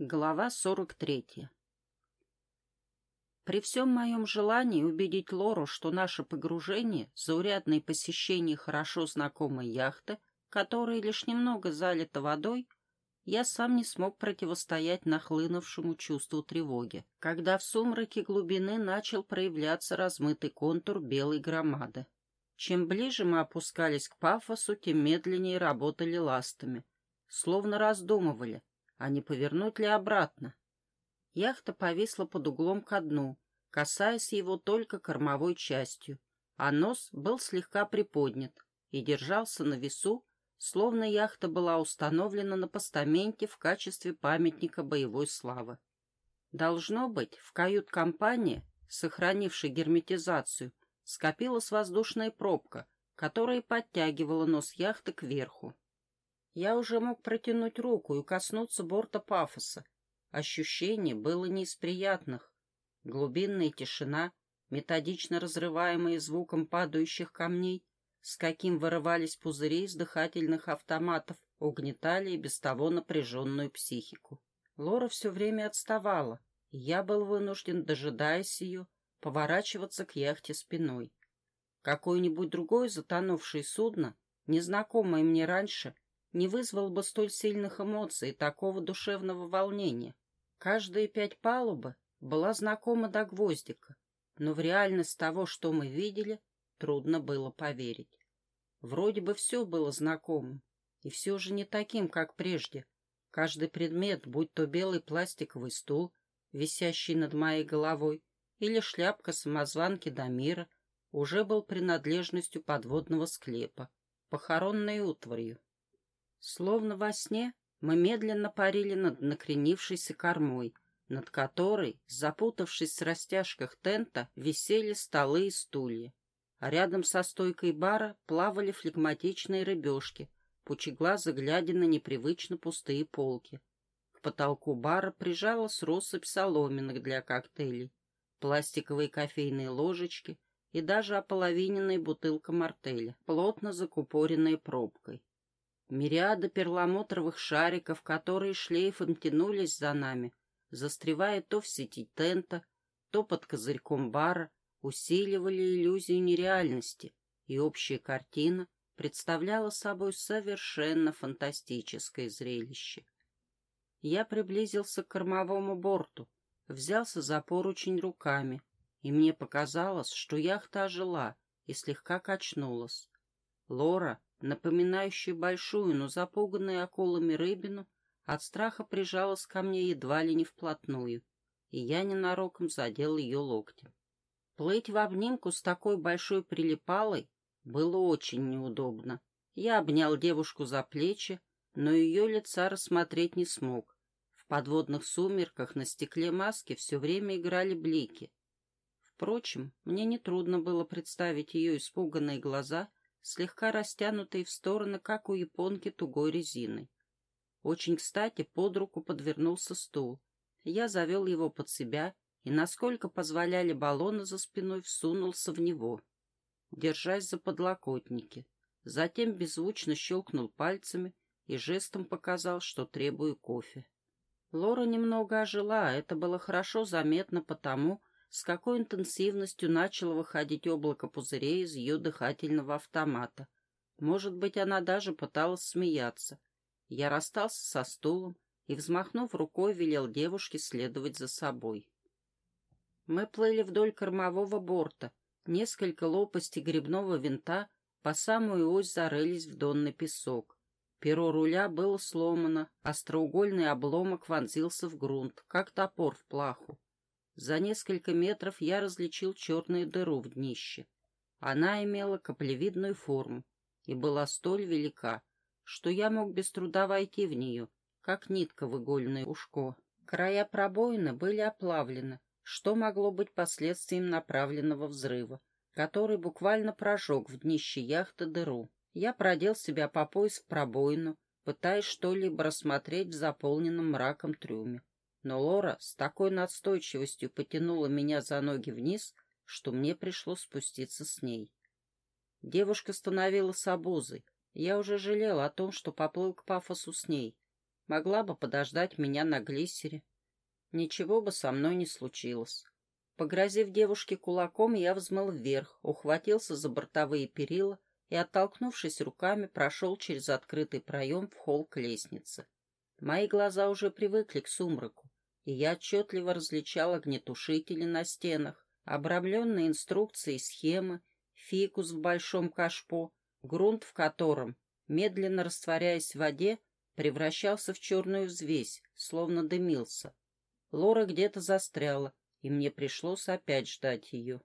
Глава 43 При всем моем желании убедить Лору, что наше погружение — заурядное посещение хорошо знакомой яхты, которая лишь немного залита водой, я сам не смог противостоять нахлынувшему чувству тревоги, когда в сумраке глубины начал проявляться размытый контур белой громады. Чем ближе мы опускались к пафосу, тем медленнее работали ластами, словно раздумывали — а не повернуть ли обратно. Яхта повисла под углом ко дну, касаясь его только кормовой частью, а нос был слегка приподнят и держался на весу, словно яхта была установлена на постаменте в качестве памятника боевой славы. Должно быть, в кают-компании, сохранившей герметизацию, скопилась воздушная пробка, которая подтягивала нос яхты кверху. Я уже мог протянуть руку и коснуться борта пафоса. Ощущение было не из приятных. Глубинная тишина, методично разрываемая звуком падающих камней, с каким вырывались пузыри из дыхательных автоматов, угнетали и без того напряженную психику. Лора все время отставала, и я был вынужден, дожидаясь ее, поворачиваться к яхте спиной. Какое-нибудь другое затонувшее судно, незнакомое мне раньше, не вызвал бы столь сильных эмоций и такого душевного волнения. Каждая пять палубы была знакома до гвоздика, но в реальность того, что мы видели, трудно было поверить. Вроде бы все было знакомым, и все же не таким, как прежде. Каждый предмет, будь то белый пластиковый стул, висящий над моей головой, или шляпка самозванки Дамира, уже был принадлежностью подводного склепа, похоронной утварью. Словно во сне мы медленно парили над накренившейся кормой, над которой, запутавшись в растяжках тента, висели столы и стулья. А рядом со стойкой бара плавали флегматичные рыбешки, пучеглазо глядя на непривычно пустые полки. К потолку бара прижалась россыпь соломинок для коктейлей, пластиковые кофейные ложечки и даже ополовиненная бутылка мартеля, плотно закупоренная пробкой. Мириады перламутровых шариков, которые шлейфом тянулись за нами, застревая то в сети тента, то под козырьком бара, усиливали иллюзию нереальности, и общая картина представляла собой совершенно фантастическое зрелище. Я приблизился к кормовому борту, взялся за поручень руками, и мне показалось, что яхта ожила и слегка качнулась. Лора, напоминающая большую, но запуганную акулами рыбину, от страха прижалась ко мне едва ли не вплотную, и я ненароком задел ее локтем. Плыть в обнимку с такой большой прилипалой было очень неудобно. Я обнял девушку за плечи, но ее лица рассмотреть не смог. В подводных сумерках на стекле маски все время играли блики. Впрочем, мне нетрудно было представить ее испуганные глаза — слегка растянутые в стороны, как у японки тугой резины. Очень кстати под руку подвернулся стул. Я завел его под себя и, насколько позволяли баллоны за спиной, всунулся в него, держась за подлокотники. Затем беззвучно щелкнул пальцами и жестом показал, что требую кофе. Лора немного ожила, это было хорошо заметно потому, с какой интенсивностью начало выходить облако пузырей из ее дыхательного автомата. Может быть, она даже пыталась смеяться. Я расстался со стулом и, взмахнув рукой, велел девушке следовать за собой. Мы плыли вдоль кормового борта. Несколько лопастей грибного винта по самую ось зарылись в донный песок. Перо руля было сломано, остроугольный обломок вонзился в грунт, как топор в плаху. За несколько метров я различил черную дыру в днище. Она имела каплевидную форму и была столь велика, что я мог без труда войти в нее, как нитка в игольное ушко. Края пробоины были оплавлены, что могло быть последствием направленного взрыва, который буквально прожег в днище яхты дыру. Я продел себя по пояс в пробоину, пытаясь что-либо рассмотреть в заполненном мраком трюме но Лора с такой настойчивостью потянула меня за ноги вниз, что мне пришлось спуститься с ней. Девушка становилась обузой. Я уже жалел о том, что поплыл к пафосу с ней. могла бы подождать меня на глиссере. Ничего бы со мной не случилось. Погрозив девушке кулаком, я взмыл вверх, ухватился за бортовые перила и, оттолкнувшись руками, прошел через открытый проем в холл к лестнице. Мои глаза уже привыкли к сумраку, и я отчетливо различал огнетушители на стенах, обрамленные инструкции схемы, фикус в большом кашпо, грунт в котором, медленно растворяясь в воде, превращался в черную взвесь, словно дымился. Лора где-то застряла, и мне пришлось опять ждать ее.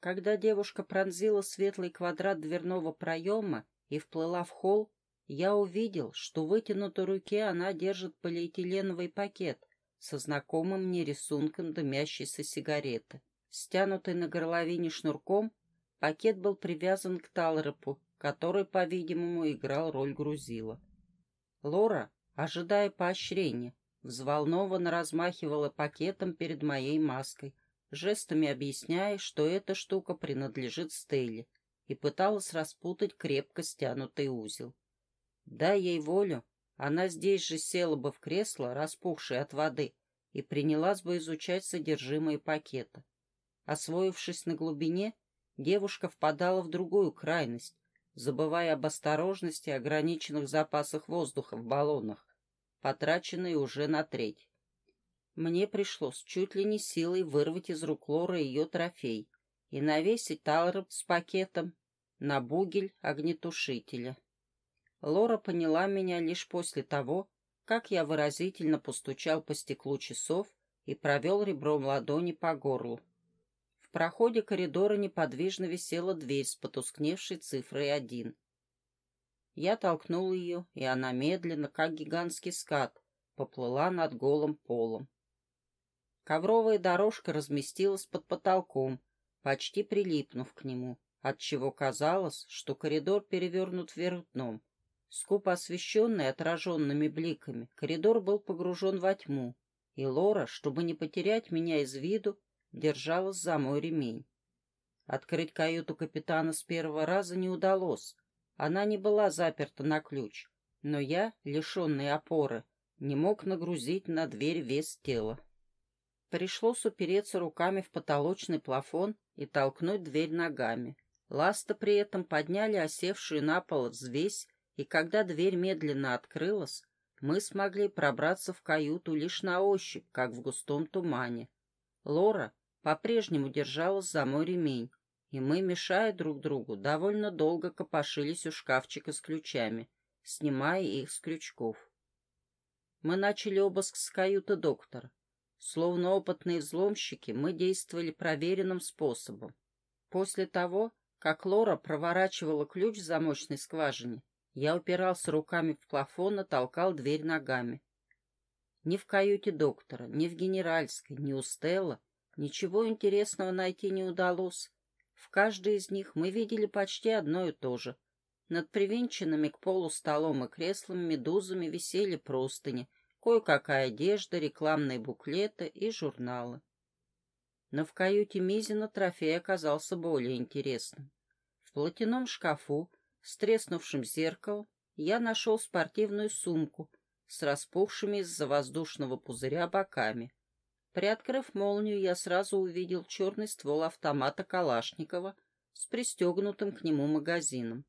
Когда девушка пронзила светлый квадрат дверного проема и вплыла в холл, я увидел, что в вытянутой руке она держит полиэтиленовый пакет со знакомым мне рисунком дымящейся сигареты. Стянутый на горловине шнурком, пакет был привязан к талропу, который, по-видимому, играл роль грузила. Лора, ожидая поощрения, Взволнованно размахивала пакетом перед моей маской, жестами объясняя, что эта штука принадлежит Стелле, и пыталась распутать крепко стянутый узел. Дай ей волю, она здесь же села бы в кресло, распухшее от воды, и принялась бы изучать содержимое пакета. Освоившись на глубине, девушка впадала в другую крайность, забывая об осторожности и ограниченных запасах воздуха в баллонах, потраченной уже на треть. Мне пришлось чуть ли не силой вырвать из рук Лоры ее трофей и навесить талроб с пакетом на бугель огнетушителя. Лора поняла меня лишь после того, как я выразительно постучал по стеклу часов и провел ребром ладони по горлу. В проходе коридора неподвижно висела дверь с потускневшей цифрой один. Я толкнул ее, и она медленно, как гигантский скат, поплыла над голым полом. Ковровая дорожка разместилась под потолком, почти прилипнув к нему, отчего казалось, что коридор перевернут вверх дном. Скупо освещенный отраженными бликами, коридор был погружен во тьму, и Лора, чтобы не потерять меня из виду, держалась за мой ремень. Открыть каюту капитана с первого раза не удалось, она не была заперта на ключ, но я, лишенный опоры, не мог нагрузить на дверь вес тела. Пришлось упереться руками в потолочный плафон и толкнуть дверь ногами. Ласты при этом подняли осевшую на пол взвесь, и когда дверь медленно открылась, мы смогли пробраться в каюту лишь на ощупь, как в густом тумане. Лора по-прежнему держалась за мой ремень, и мы, мешая друг другу, довольно долго копошились у шкафчика с ключами, снимая их с крючков. Мы начали обыск с каюты доктора. Словно опытные взломщики, мы действовали проверенным способом. После того, как Лора проворачивала ключ в замочной скважине, я упирался руками в плафон и толкал дверь ногами. Ни в каюте доктора, ни в генеральской, ни у Стелла ничего интересного найти не удалось, в каждой из них мы видели почти одно и то же. Над привинченными к полу столом и креслами медузами висели простыни, кое-какая одежда, рекламные буклеты и журналы. Но в каюте Мизина трофей оказался более интересным. В платяном шкафу с треснувшим зеркалом я нашел спортивную сумку с распухшими из-за воздушного пузыря боками. Приоткрыв молнию, я сразу увидел черный ствол автомата Калашникова с пристегнутым к нему магазином.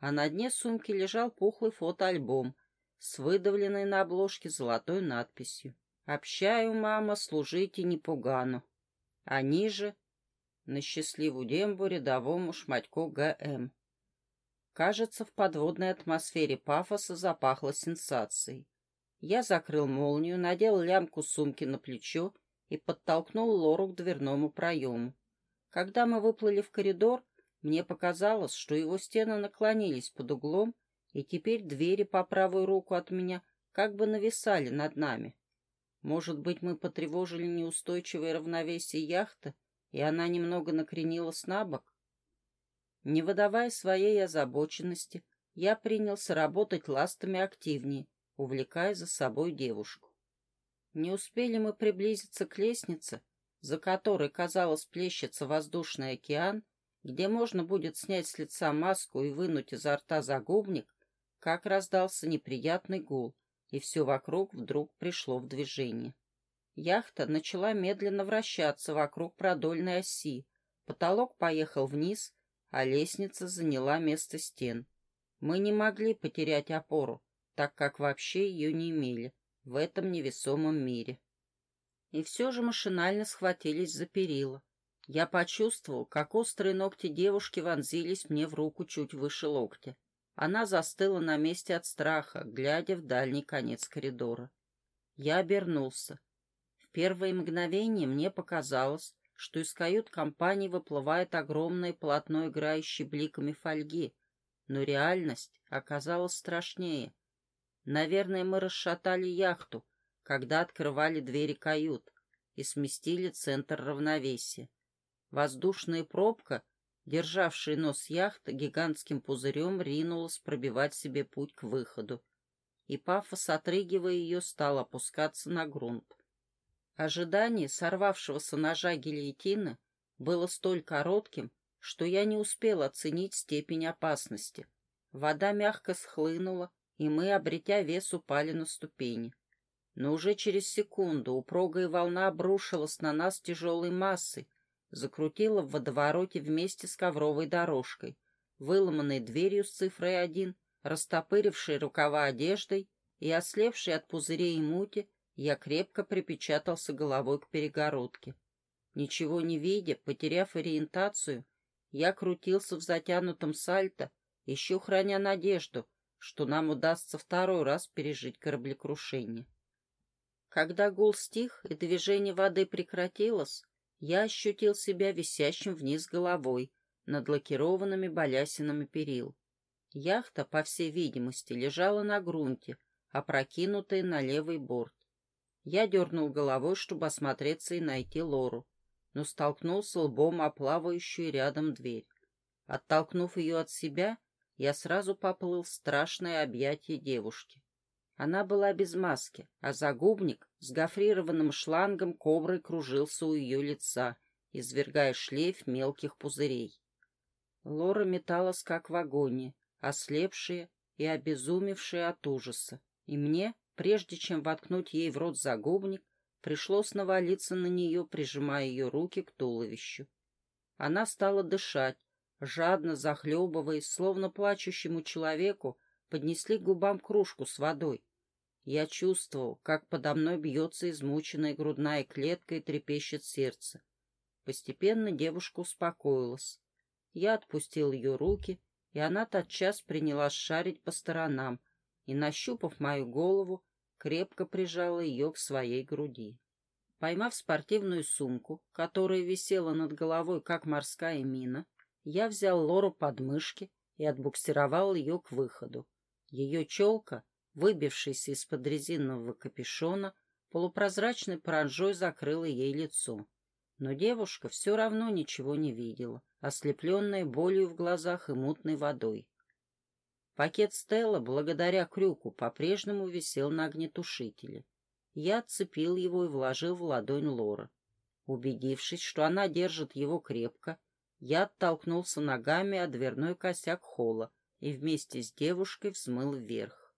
А на дне сумки лежал пухлый фотоальбом с выдавленной на обложке золотой надписью «Общаю, мама, служите непугану». А ниже «На счастливую дембу рядовому шматьку ГМ». Кажется, в подводной атмосфере пафоса запахло сенсацией. Я закрыл молнию, надел лямку сумки на плечо и подтолкнул Лору к дверному проему. Когда мы выплыли в коридор, мне показалось, что его стены наклонились под углом, и теперь двери по правую руку от меня как бы нависали над нами. Может быть, мы потревожили неустойчивое равновесие яхты, и она немного накренилась на бок? Не выдавая своей озабоченности, я принялся работать ластами активнее, увлекая за собой девушку. Не успели мы приблизиться к лестнице, за которой, казалось, плещется воздушный океан, где можно будет снять с лица маску и вынуть изо рта загубник, как раздался неприятный гул, и все вокруг вдруг пришло в движение. Яхта начала медленно вращаться вокруг продольной оси, потолок поехал вниз, а лестница заняла место стен. Мы не могли потерять опору, так как вообще ее не имели в этом невесомом мире. И все же машинально схватились за перила. Я почувствовал, как острые ногти девушки вонзились мне в руку чуть выше локтя. Она застыла на месте от страха, глядя в дальний конец коридора. Я обернулся. В первое мгновение мне показалось, что из кают-компании выплывает огромное полотно, играющее бликами фольги, но реальность оказалась страшнее. Наверное, мы расшатали яхту, когда открывали двери кают и сместили центр равновесия. Воздушная пробка, державшая нос яхты, гигантским пузырем ринулась пробивать себе путь к выходу, и пафос, отрыгивая ее, стал опускаться на грунт. Ожидание сорвавшегося ножа гильотины было столь коротким, что я не успел оценить степень опасности. Вода мягко схлынула, и мы, обретя вес, упали на ступени. Но уже через секунду упругая волна обрушилась на нас тяжелой массой, закрутила в водовороте вместе с ковровой дорожкой, выломанной дверью с цифрой один, растопырившей рукава одеждой и ослепшей от пузырей и мути, я крепко припечатался головой к перегородке. Ничего не видя, потеряв ориентацию, я крутился в затянутом сальто, еще храня надежду, что нам удастся второй раз пережить кораблекрушение. Когда гул стих и движение воды прекратилось, я ощутил себя висящим вниз головой над лакированными балясинами перил. Яхта, по всей видимости, лежала на грунте, опрокинутая на левый борт. Я дернул головой, чтобы осмотреться и найти Лору, но столкнулся лбом о плавающую рядом дверь. Оттолкнув ее от себя, я сразу поплыл в страшное объятие девушки. Она была без маски, а загубник с гофрированным шлангом коброй кружился у ее лица, извергая шлейф мелких пузырей. Лора металась, как в агонии, ослепшая и обезумевшая от ужаса, и мне Прежде чем воткнуть ей в рот загубник, пришлось навалиться на нее, прижимая ее руки к туловищу. Она стала дышать, жадно захлебываясь, словно плачущему человеку, поднесли к губам кружку с водой. Я чувствовал, как подо мной бьется измученная грудная клетка и трепещет сердце. Постепенно девушка успокоилась. Я отпустил ее руки, и она тотчас принялась шарить по сторонам, и, нащупав мою голову, крепко прижала ее к своей груди. Поймав спортивную сумку, которая висела над головой, как морская мина, я взял Лору под мышки и отбуксировал ее к выходу. Ее челка, выбившаяся из-под резинового капюшона, полупрозрачной паранжой закрыла ей лицо. Но девушка все равно ничего не видела, ослепленная болью в глазах и мутной водой. Пакет Стелла, благодаря крюку, по-прежнему висел на огнетушителе. Я отцепил его и вложил в ладонь Лора. Убедившись, что она держит его крепко, я оттолкнулся ногами от дверной косяк холла и вместе с девушкой взмыл вверх.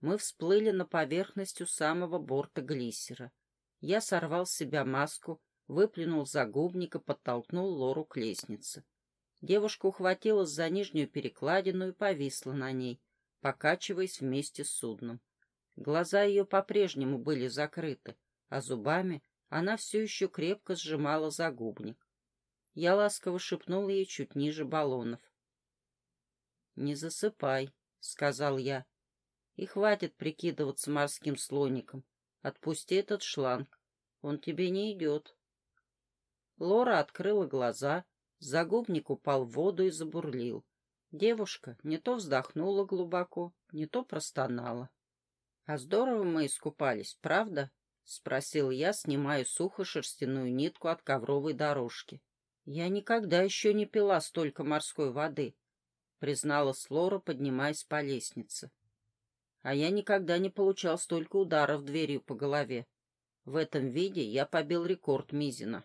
Мы всплыли на поверхность у самого борта глиссера. Я сорвал с себя маску, выплюнул загубник и подтолкнул Лору к лестнице. Девушка ухватилась за нижнюю перекладину и повисла на ней, покачиваясь вместе с судном. Глаза ее по-прежнему были закрыты, а зубами она все еще крепко сжимала загубник. Я ласково шепнул ей чуть ниже баллонов. «Не засыпай», — сказал я. «И хватит прикидываться морским слоником. Отпусти этот шланг. Он тебе не идет». Лора открыла глаза, Загубник упал в воду и забурлил. Девушка не то вздохнула глубоко, не то простонала. — А здорово мы искупались, правда? — спросил я, снимая сухо шерстяную нитку от ковровой дорожки. — Я никогда еще не пила столько морской воды, — признала Слора, поднимаясь по лестнице. А я никогда не получал столько ударов дверью по голове. В этом виде я побил рекорд Мизина.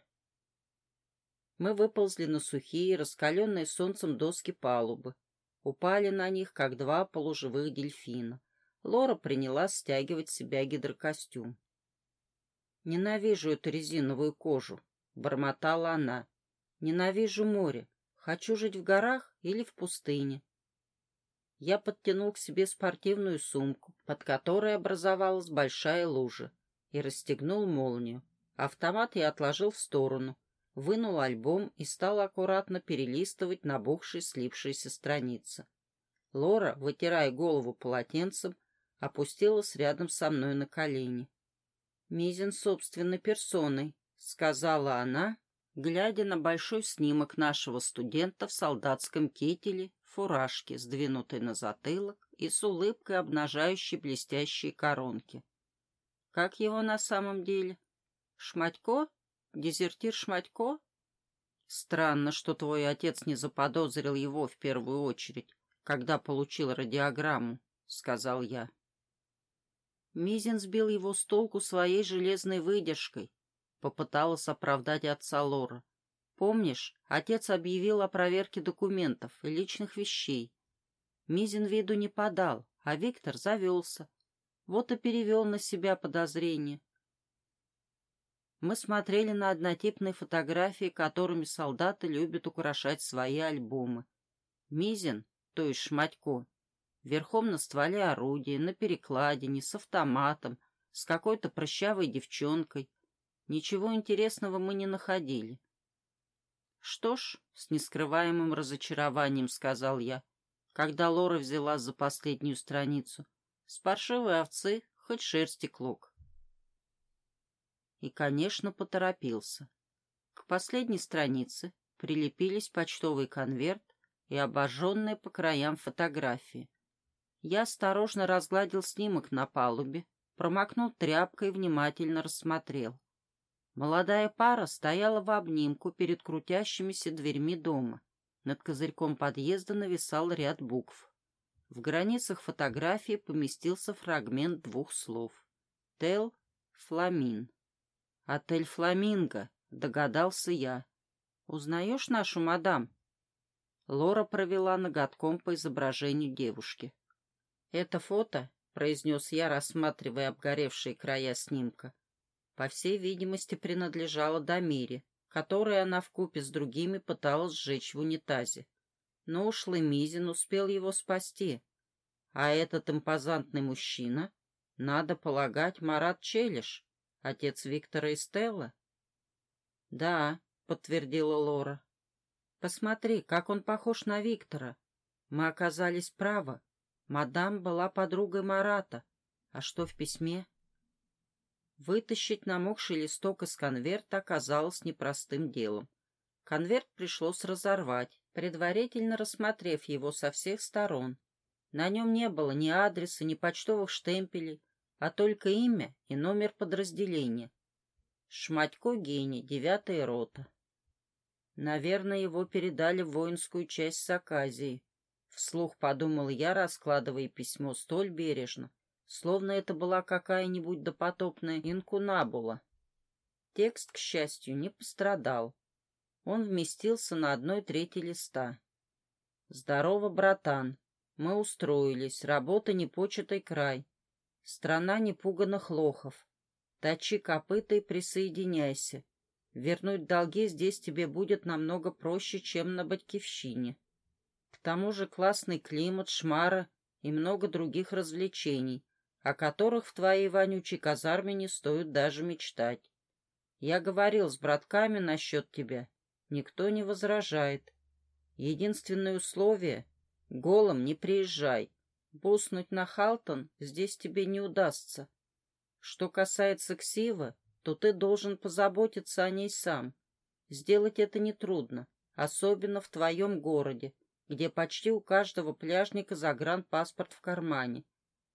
Мы выползли на сухие, раскаленные солнцем доски палубы. Упали на них, как два полуживых дельфина. Лора приняла стягивать себя гидрокостюм. «Ненавижу эту резиновую кожу», — бормотала она. «Ненавижу море. Хочу жить в горах или в пустыне». Я подтянул к себе спортивную сумку, под которой образовалась большая лужа, и расстегнул молнию. Автомат я отложил в сторону, вынул альбом и стал аккуратно перелистывать набухшие слипшиеся страницы. Лора, вытирая голову полотенцем, опустилась рядом со мной на колени. «Мизин собственной персоной», — сказала она, глядя на большой снимок нашего студента в солдатском кетеле, фуражке, сдвинутой на затылок и с улыбкой, обнажающей блестящие коронки. «Как его на самом деле? Шматько? Дезертир Шматько?» «Странно, что твой отец не заподозрил его в первую очередь, когда получил радиограмму», — сказал я. Мизин сбил его с толку своей железной выдержкой. Попыталась оправдать отца Лора. Помнишь, отец объявил о проверке документов и личных вещей. Мизин виду не подал, а Виктор завелся. Вот и перевел на себя подозрение. Мы смотрели на однотипные фотографии, которыми солдаты любят украшать свои альбомы. Мизин, то есть Шматько, Верхом на стволе орудия, на перекладине, с автоматом, с какой-то прыщавой девчонкой. Ничего интересного мы не находили. «Что ж», — с нескрываемым разочарованием сказал я, когда Лора взяла за последнюю страницу, «с паршивой овцы хоть шерсти клок». И, конечно, поторопился. К последней странице прилепились почтовый конверт и обожженные по краям фотографии. Я осторожно разгладил снимок на палубе, промокнул тряпкой и внимательно рассмотрел. Молодая пара стояла в обнимку перед крутящимися дверьми дома. Над козырьком подъезда нависал ряд букв. В границах фотографии поместился фрагмент двух слов. «Тел Фламин». «Отель Фламинго», — догадался я. «Узнаешь нашу мадам?» Лора провела ноготком по изображению девушки. «Это фото», — произнес я, рассматривая обгоревшие края снимка, по всей видимости, принадлежало Дамире, которое она вкупе с другими пыталась сжечь в унитазе. Но ушлый Мизин успел его спасти. А этот импозантный мужчина, надо полагать, Марат Челиш, отец Виктора и Стелла? «Да», — подтвердила Лора. «Посмотри, как он похож на Виктора. Мы оказались правы. Мадам была подругой Марата. А что в письме? Вытащить намокший листок из конверта оказалось непростым делом. Конверт пришлось разорвать, предварительно рассмотрев его со всех сторон. На нем не было ни адреса, ни почтовых штемпелей, а только имя и номер подразделения. Шматько Гений, девятая рота. Наверное, его передали в воинскую часть Саказии. Вслух подумал я, раскладывая письмо столь бережно, словно это была какая-нибудь допотопная инкунабула. Текст, к счастью, не пострадал. Он вместился на одной трети листа. «Здорово, братан. Мы устроились. Работа непочатый край. Страна непуганных лохов. Точи копыта и присоединяйся. Вернуть долги здесь тебе будет намного проще, чем на Батькивщине тому же классный климат, шмара и много других развлечений, о которых в твоей вонючей казарме не стоит даже мечтать. Я говорил с братками насчет тебя. Никто не возражает. Единственное условие — голым не приезжай. Буснуть на Халтон здесь тебе не удастся. Что касается Ксива, то ты должен позаботиться о ней сам. Сделать это нетрудно, особенно в твоем городе, где почти у каждого пляжника загранпаспорт в кармане.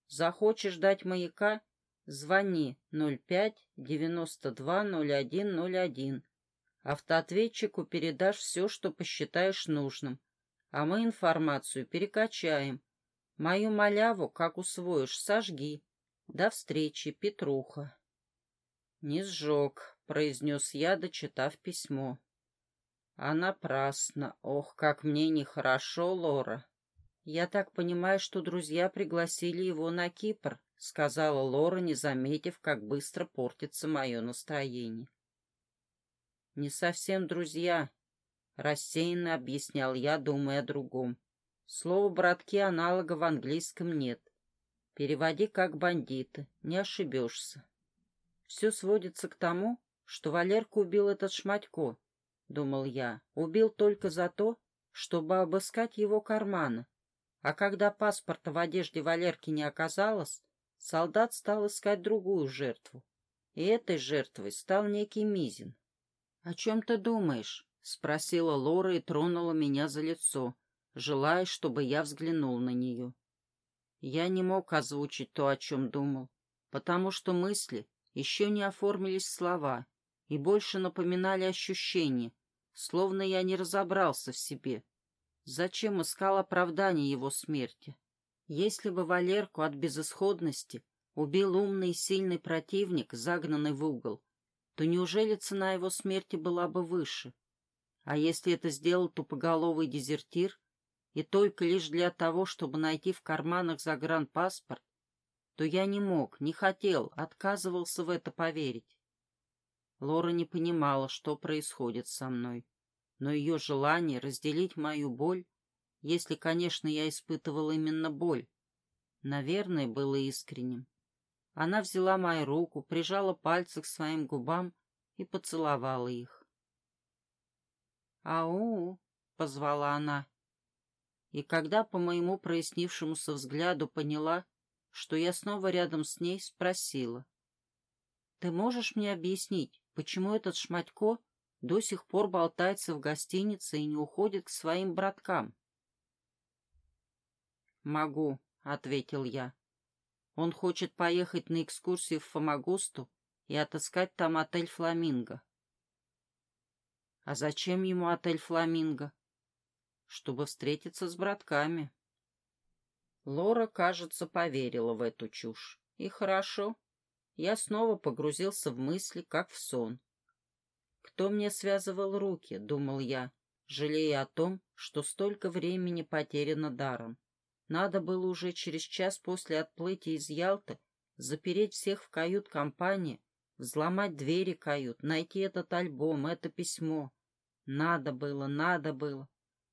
Захочешь дать маяка — звони 05-92-01-01. Автоответчику передашь все, что посчитаешь нужным, а мы информацию перекачаем. Мою маляву, как усвоишь, сожги. До встречи, Петруха. «Не сжег», — произнес я, дочитав письмо. А напрасно. Ох, как мне нехорошо, Лора. «Я так понимаю, что друзья пригласили его на Кипр», — сказала Лора, не заметив, как быстро портится мое настроение. «Не совсем друзья», — рассеянно объяснял я, думая о другом. Слово «братки» аналога в английском нет. Переводи как бандиты, не ошибешься. Все сводится к тому, что Валерка убил этот шматько, — думал я. Убил только за то, чтобы обыскать его карманы. А когда паспорта в одежде Валерки не оказалось, солдат стал искать другую жертву. И этой жертвой стал некий Мизин. — О чем ты думаешь? — спросила Лора и тронула меня за лицо, желая, чтобы я взглянул на нее. Я не мог озвучить то, о чем думал, потому что мысли еще не оформились слова и больше напоминали ощущения, словно я не разобрался в себе. Зачем искал оправдание его смерти? Если бы Валерку от безысходности убил умный и сильный противник, загнанный в угол, то неужели цена его смерти была бы выше? А если это сделал тупоголовый дезертир, и только лишь для того, чтобы найти в карманах загранпаспорт, то я не мог, не хотел, отказывался в это поверить. Лора не понимала, что происходит со мной, но ее желание разделить мою боль, если, конечно, я испытывал именно боль, наверное, было искренним. Она взяла мою руку, прижала пальцы к своим губам и поцеловала их. «Ау!» — позвала она и когда по моему прояснившемуся взгляду поняла, что я снова рядом с ней, спросила. «Ты можешь мне объяснить, почему этот Шматько до сих пор болтается в гостинице и не уходит к своим браткам?» «Могу», — ответил я. «Он хочет поехать на экскурсию в Фомагусту и отыскать там отель «Фламинго». «А зачем ему отель «Фламинго»?» Чтобы встретиться с братками. Лора, кажется, поверила в эту чушь. И хорошо. Я снова погрузился в мысли, как в сон. Кто мне связывал руки, думал я, жалея о том, что столько времени потеряно даром. Надо было уже через час после отплытия из Ялты запереть всех в кают-компании, взломать двери кают, найти этот альбом, это письмо. Надо было, надо было.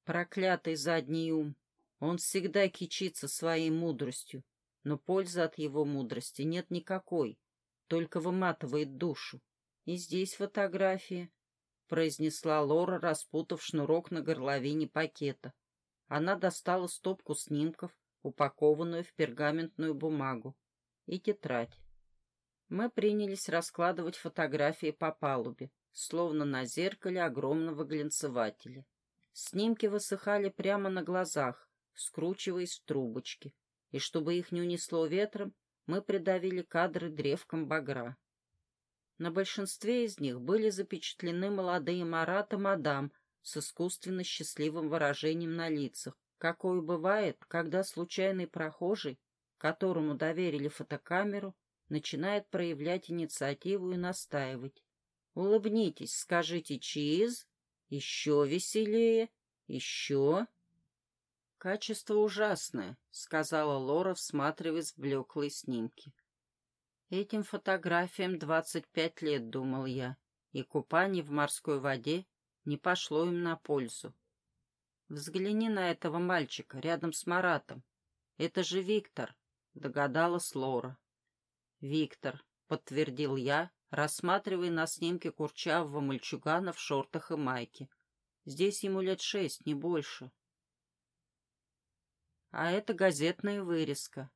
Проклятый задний ум! Он всегда кичится своей мудростью, но пользы от его мудрости нет никакой, только выматывает душу. И здесь фотография, — произнесла Лора, распутав шнурок на горловине пакета. Она достала стопку снимков, упакованную в пергаментную бумагу, и тетрадь. Мы принялись раскладывать фотографии по палубе, словно на зеркале огромного глянцевателя. Снимки высыхали прямо на глазах, скручиваясь в трубочки, и чтобы их не унесло ветром, мы придавили кадры древком багра. На большинстве из них были запечатлены молодые Марат и мадам с искусственно счастливым выражением на лицах, какое бывает, когда случайный прохожий, которому доверили фотокамеру, начинает проявлять инициативу и настаивать. «Улыбнитесь, скажите «чиз», еще веселее. Еще. Качество ужасное, сказала Лора, всматриваясь в блеклые снимки. Этим фотографиям двадцать пять лет, думал я, и купание в морской воде не пошло им на пользу. Взгляни на этого мальчика рядом с Маратом. Это же Виктор, догадалась Лора. Виктор, подтвердил я, рассматривая на снимке курчавого мальчугана в шортах и майке. Здесь ему лет шесть, не больше. А это газетная вырезка.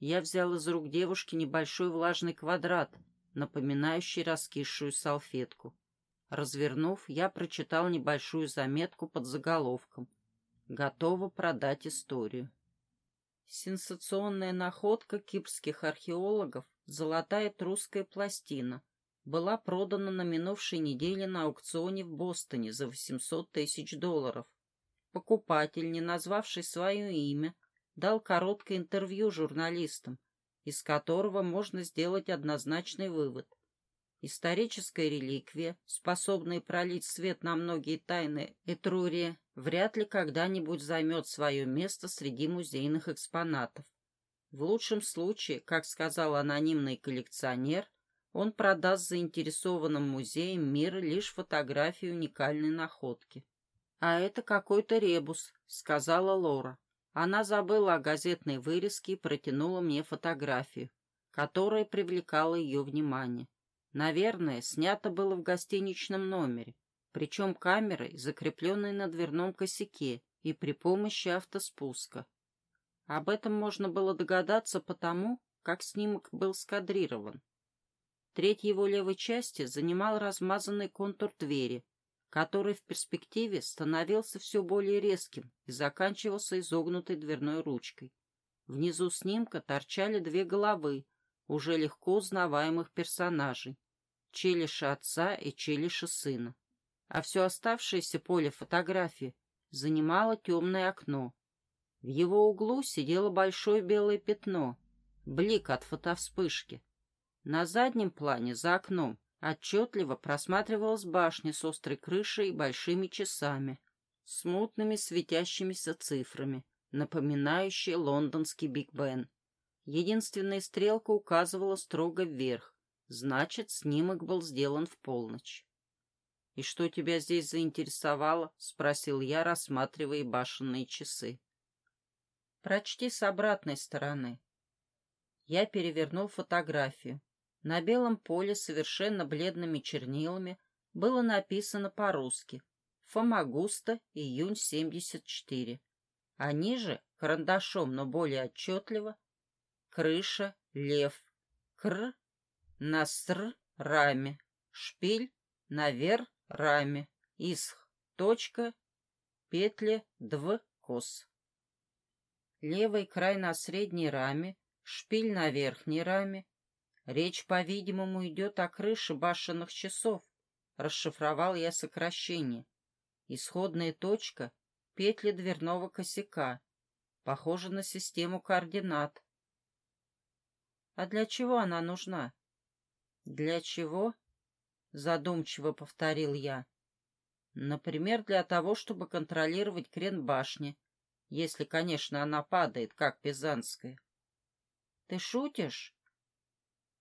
Я взял из рук девушки небольшой влажный квадрат, напоминающий раскисшую салфетку. Развернув, я прочитал небольшую заметку под заголовком «Готова продать историю». Сенсационная находка кипрских археологов Золотая трусская пластина была продана на минувшей неделе на аукционе в Бостоне за 800 тысяч долларов. Покупатель, не назвавший свое имя, дал короткое интервью журналистам, из которого можно сделать однозначный вывод. Историческая реликвия, способная пролить свет на многие тайны Этрурии, вряд ли когда-нибудь займет свое место среди музейных экспонатов. В лучшем случае, как сказал анонимный коллекционер, он продаст заинтересованным музеям мира лишь фотографии уникальной находки. «А это какой-то ребус», — сказала Лора. Она забыла о газетной вырезке и протянула мне фотографию, которая привлекала ее внимание. Наверное, снято было в гостиничном номере, причем камерой, закрепленной на дверном косяке и при помощи автоспуска. Об этом можно было догадаться потому, как снимок был скадрирован. Треть его левой части занимал размазанный контур двери, который в перспективе становился все более резким и заканчивался изогнутой дверной ручкой. Внизу снимка торчали две головы, уже легко узнаваемых персонажей — Челиша отца и Челиша сына. А все оставшееся поле фотографии занимало темное окно. В его углу сидело большое белое пятно, блик от фотовспышки. На заднем плане, за окном, отчетливо просматривалась башня с острой крышей и большими часами, смутными светящимися цифрами, напоминающие лондонский Биг Бен. Единственная стрелка указывала строго вверх, значит, снимок был сделан в полночь. — И что тебя здесь заинтересовало? — спросил я, рассматривая башенные часы. — Прочти с обратной стороны. Я перевернул фотографию. На белом поле совершенно бледными чернилами было написано по-русски «Фомагуста, июнь 74». А ниже, карандашом, но более отчетливо, крыша, лев, кр, наср, раме, шпиль, навер, раме, исх, точка, петли, дв, кос. Левый край на средней раме, шпиль на верхней раме. Речь, по-видимому, идет о крыше башенных часов. Расшифровал я сокращение. Исходная точка — петли дверного косяка. Похоже на систему координат. А для чего она нужна? Для чего? Задумчиво повторил я. Например, для того, чтобы контролировать крен башни, если, конечно, она падает, как Пизанская. Ты шутишь?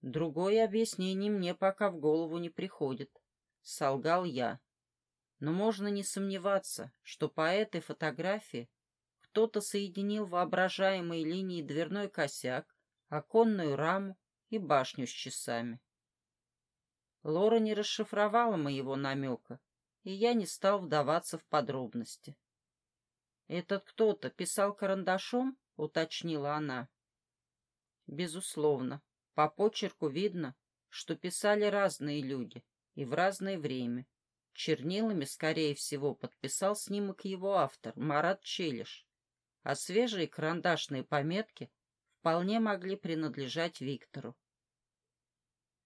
Другое объяснение мне пока в голову не приходит. Солгал я. Но можно не сомневаться, что по этой фотографии кто-то соединил воображаемые линии дверной косяк оконную раму и башню с часами. Лора не расшифровала моего намека, и я не стал вдаваться в подробности. «Этот кто-то писал карандашом?» — уточнила она. «Безусловно. По почерку видно, что писали разные люди и в разное время. Чернилами, скорее всего, подписал снимок его автор, Марат Челиш, а свежие карандашные пометки вполне могли принадлежать Виктору.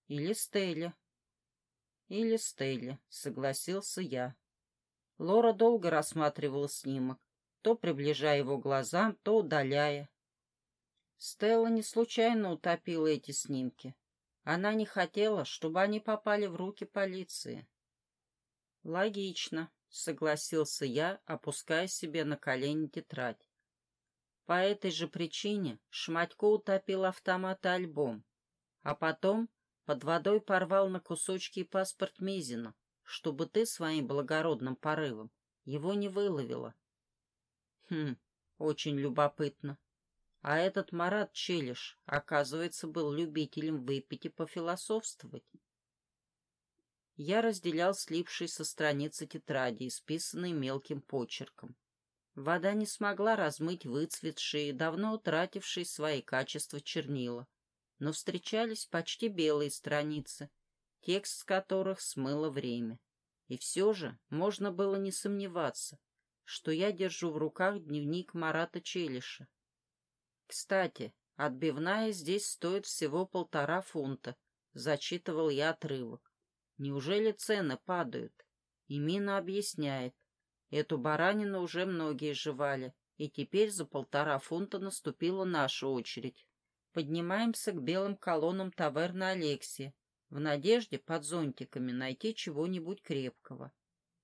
Или Стелле. Или Стелле, согласился я. Лора долго рассматривала снимок, то приближая его глазам, то удаляя. Стелла не случайно утопила эти снимки. Она не хотела, чтобы они попали в руки полиции. Логично, согласился я, опуская себе на колени тетрадь. По этой же причине Шматько утопил автомат и альбом, а потом под водой порвал на кусочки паспорт Мизина, чтобы ты своим благородным порывом его не выловила. Хм, очень любопытно. А этот Марат Челиш, оказывается, был любителем выпить и пофилософствовать. Я разделял слипшие со страницы тетради, исписанные мелким почерком. Вода не смогла размыть выцветшие, давно утратившие свои качества чернила, но встречались почти белые страницы, текст с которых смыло время. И все же можно было не сомневаться, что я держу в руках дневник Марата Челиша. Кстати, отбивная здесь стоит всего полтора фунта, зачитывал я отрывок. Неужели цены падают? И Мина объясняет, Эту баранину уже многие жевали, и теперь за полтора фунта наступила наша очередь. Поднимаемся к белым колоннам таверны Алексия. в надежде под зонтиками найти чего-нибудь крепкого.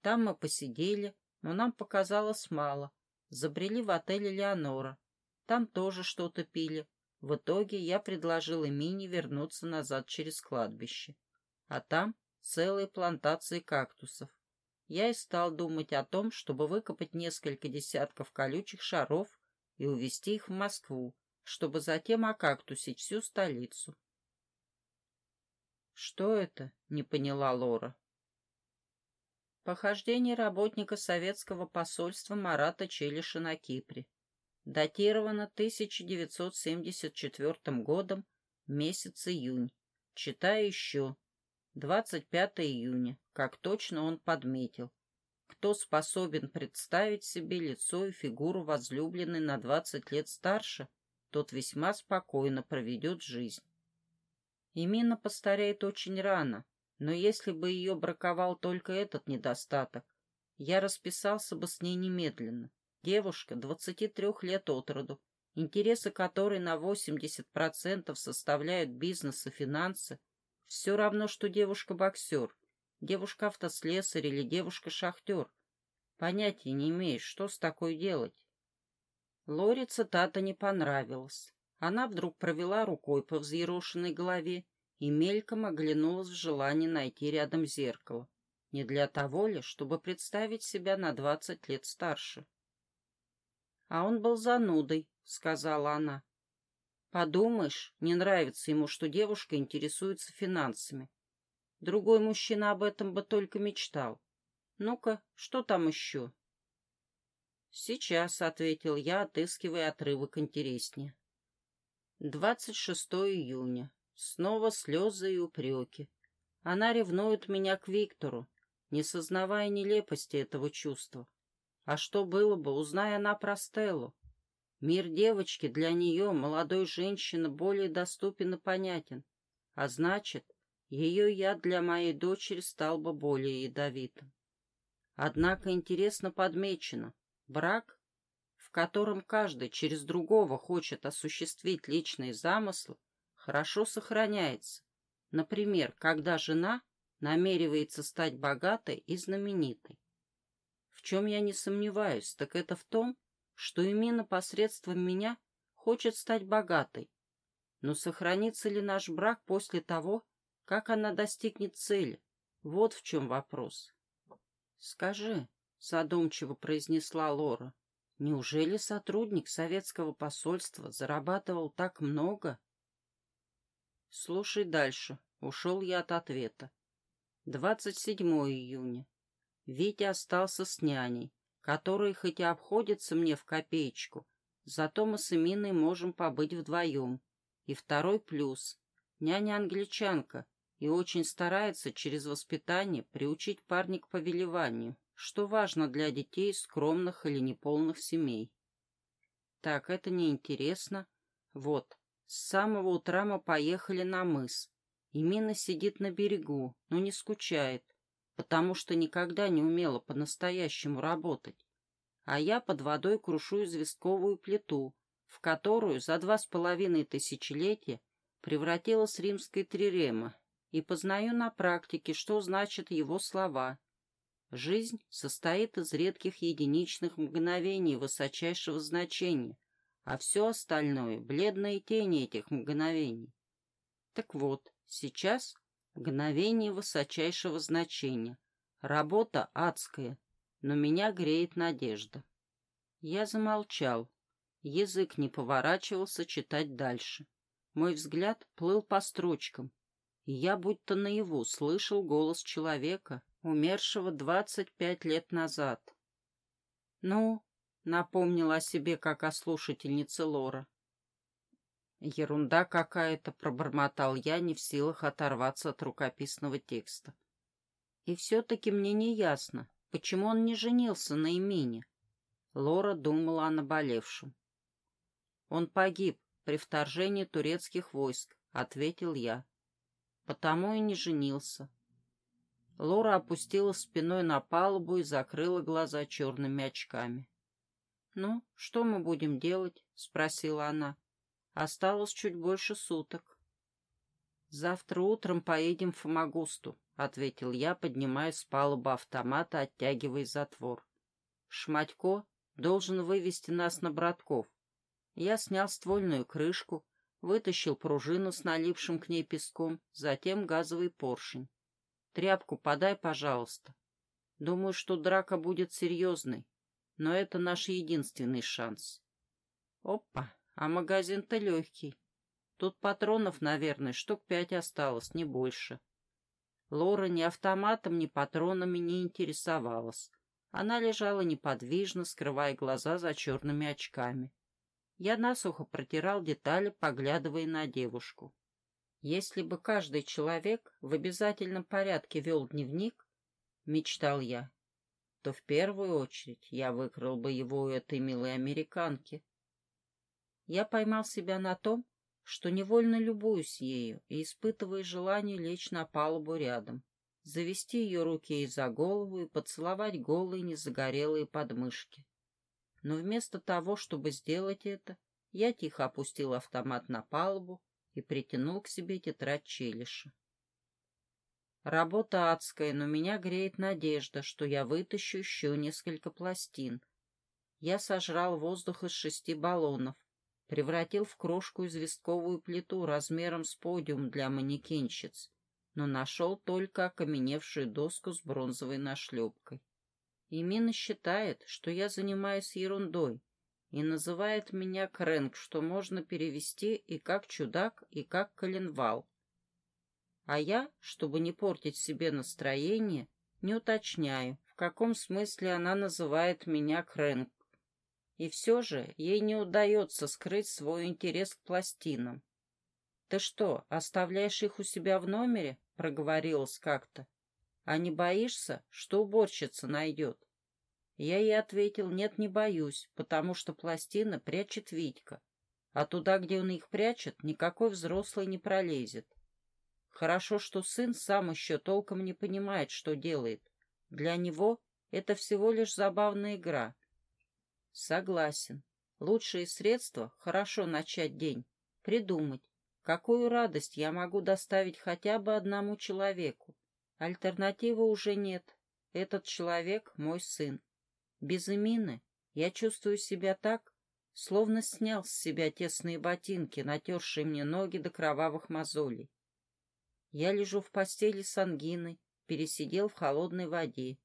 Там мы посидели, но нам показалось мало. Забрели в отель «Элеонора». Там тоже что-то пили. В итоге я предложил Эмине вернуться назад через кладбище. А там целые плантации кактусов. Я и стал думать о том, чтобы выкопать несколько десятков колючих шаров и увезти их в Москву, чтобы затем окактусить всю столицу. «Что это?» — не поняла Лора. Похождение работника советского посольства Марата Челиша на Кипре. Датировано 1974 годом, месяц июнь. Читаю еще. 25 июня, как точно он подметил. Кто способен представить себе лицо и фигуру возлюбленной на 20 лет старше, тот весьма спокойно проведет жизнь. Имина постареет очень рано, но если бы ее браковал только этот недостаток, я расписался бы с ней немедленно. Девушка, 23 лет от роду, интересы которой на 80% составляют бизнес и финансы, все равно, что девушка-боксер, девушка-автослесарь или девушка-шахтер. Понятия не имеешь, что с такой делать. Лоре цитата не понравилась. Она вдруг провела рукой по взъерошенной голове и мельком оглянулась в желании найти рядом зеркало. Не для того ли, чтобы представить себя на двадцать лет старше? А он был занудой, сказала она. Подумаешь, не нравится ему, что девушка интересуется финансами. Другой мужчина об этом бы только мечтал. Ну-ка, что там еще? Сейчас, — ответил я, отыскивая отрывок интереснее. 26 июня. Снова слезы и упреки. Она ревнует меня к Виктору, не сознавая нелепости этого чувства. А что было бы, узная она про Стеллу? Мир девочки для нее, молодой женщины, более доступен и понятен. А значит, ее яд для моей дочери стал бы более ядовитым. Однако интересно подмечено, брак, в котором каждый через другого хочет осуществить личные замыслы, хорошо сохраняется. Например, когда жена намеревается стать богатой и знаменитой. В чем я не сомневаюсь, так это в том, что именно посредством меня хочет стать богатой. Но сохранится ли наш брак после того, как она достигнет цели? Вот в чем вопрос. — Скажи, — задумчиво произнесла Лора, — неужели сотрудник советского посольства зарабатывал так много? — Слушай дальше. Ушел я от ответа. 27 июня. Витя остался с няней, которая хоть и обходится мне в копеечку, зато мы с Эминой можем побыть вдвоем. И второй плюс. Няня англичанка и очень старается через воспитание приучить парня к повелеванию, что важно для детей скромных или неполных семей. Так, это неинтересно. Вот, с самого утра мы поехали на мыс. И Мина сидит на берегу, но не скучает, потому что никогда не умела по-настоящему работать. А я под водой крушу известковую плиту, в которую за два с половиной тысячелетия превратилась римская трирема, и познаю на практике, что значат его слова. Жизнь состоит из редких единичных мгновений высочайшего значения, а все остальное — бледные тени этих мгновений. Так вот, сейчас мгновение высочайшего значения, работа адская, но меня греет надежда. Я замолчал, язык не поворачивался читать дальше. Мой взгляд плыл по строчкам, и я будто наяву слышал голос человека, умершего двадцать пять лет назад. «Ну, — напомнила о себе, как о слушательнице Лора. «Ерунда какая-то», — пробормотал я, не в силах оторваться от рукописного текста. «И все-таки мне не ясно, почему он не женился на имене?» Лора думала о наболевшем. «Он погиб при вторжении турецких войск», — ответил я. «Потому и не женился». Лора опустила спиной на палубу и закрыла глаза черными очками. «Ну, что мы будем делать?» — спросила она. «Осталось чуть больше суток». «Завтра утром поедем в Фомагусту», — ответил я, поднимая с палубы автомата, оттягивая затвор. «Шматько должен вывести нас на Братков. Я снял ствольную крышку, вытащил пружину с налипшим к ней песком, затем газовый поршень. «Тряпку подай, пожалуйста. Думаю, что драка будет серьезной, но это наш единственный шанс». «Опа, а магазин-то легкий. Тут патронов, наверное, штук пять осталось, не больше». Лора ни автоматом, ни патронами не интересовалась. Она лежала неподвижно, скрывая глаза за черными очками. Я насухо протирал детали, поглядывая на девушку. Если бы каждый человек в обязательном порядке вел дневник, мечтал я, то в первую очередь я выкрал бы его у этой милой американки. Я поймал себя на том, что невольно любуюсь ею и испытываю желание лечь на палубу рядом, завести ее руки ей за голову и поцеловать голые незагорелые подмышки. Но вместо того, чтобы сделать это, я тихо опустил автомат на палубу и притянул к себе тетрадь Челиша. Работа адская, но меня греет надежда, что я вытащу еще несколько пластин. Я сожрал воздух из шести баллонов, превратил в крошку известковую плиту размером с подиум для манекенщиц, но нашел только окаменевшую доску с бронзовой нашлепкой. Именно считает, что я занимаюсь ерундой, и называет меня Крэнк, что можно перевести и как чудак, и как коленвал. А я, чтобы не портить себе настроение, не уточняю, в каком смысле она называет меня Крэнк. И все же ей не удается скрыть свой интерес к пластинам. «Ты что, оставляешь их у себя в номере?» — проговорилась как-то. А не боишься, что уборщица найдет? Я ей ответил, нет, не боюсь, потому что пластины прячет Витька, а туда, где он их прячет, никакой взрослый не пролезет. Хорошо, что сын сам еще толком не понимает, что делает. Для него это всего лишь забавная игра. Согласен. Лучшее средство — хорошо начать день, придумать, какую радость я могу доставить хотя бы одному человеку. Альтернативы уже нет. Этот человек — мой сын. Без имины я чувствую себя так, словно снял с себя тесные ботинки, натершие мне ноги до кровавых мозолей. Я лежу в постели с ангиной, пересидел в холодной воде.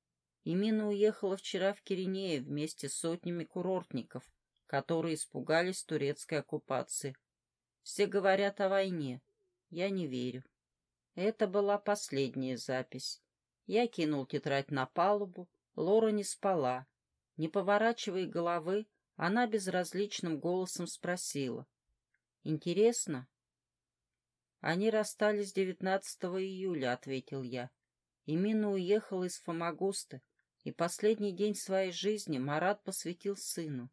Имина уехала вчера в Киринея вместе с сотнями курортников, которые испугались турецкой оккупации. Все говорят о войне. Я не верю. Это была последняя запись. Я кинул тетрадь на палубу, Лора не спала. Не поворачивая головы, она безразличным голосом спросила. «Интересно?» «Они расстались 19 июля», — ответил я. И Мина уехала из Фомагуста, и последний день своей жизни Марат посвятил сыну.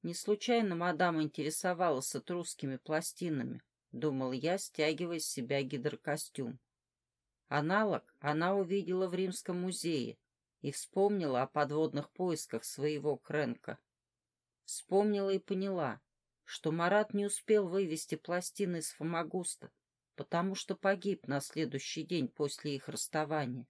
Не случайно мадам интересовалась русскими пластинами думал я, стягивая с себя гидрокостюм. Аналог она увидела в Римском музее и вспомнила о подводных поисках своего Кренка. Вспомнила и поняла, что Марат не успел вывести пластины из Фомагуста, потому что погиб на следующий день после их расставания.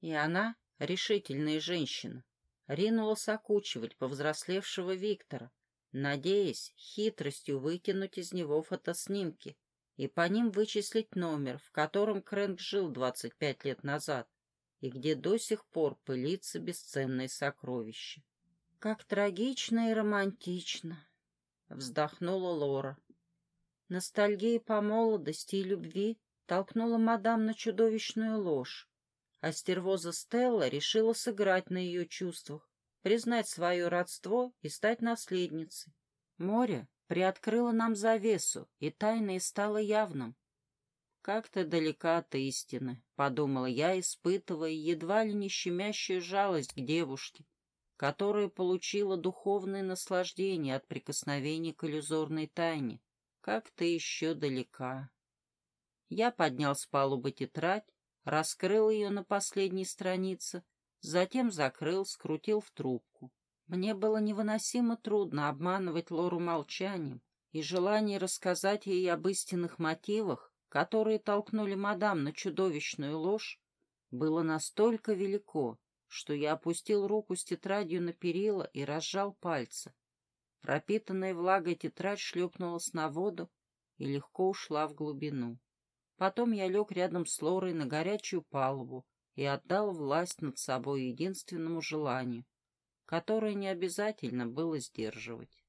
И она, решительная женщина, ринулась окучивать повзрослевшего Виктора, надеясь хитростью выкинуть из него фотоснимки и по ним вычислить номер, в котором Крэнк жил 25 лет назад и где до сих пор пылится бесценное сокровище. «Как трагично и романтично!» — вздохнула Лора. Ностальгия по молодости и любви толкнула мадам на чудовищную ложь, а стервоза Стелла решила сыграть на ее чувствах, признать свое родство и стать наследницей. Море приоткрыло нам завесу, и тайное стало явным. «Как-то далека от истины», — подумала я, испытывая едва ли не щемящую жалость к девушке, которая получила духовное наслаждение от прикосновения к иллюзорной тайне. Как-то еще далека. Я поднял с палубы тетрадь, раскрыл ее на последней странице Затем закрыл, скрутил в трубку. Мне было невыносимо трудно обманывать Лору молчанием, и желание рассказать ей об истинных мотивах, которые толкнули мадам на чудовищную ложь, было настолько велико, что я опустил руку с тетрадью на перила и разжал пальцы. Пропитанная влагой тетрадь шлепнулась на воду и легко ушла в глубину. Потом я лег рядом с Лорой на горячую палубу и отдал власть над собой единственному желанию, которое не обязательно было сдерживать.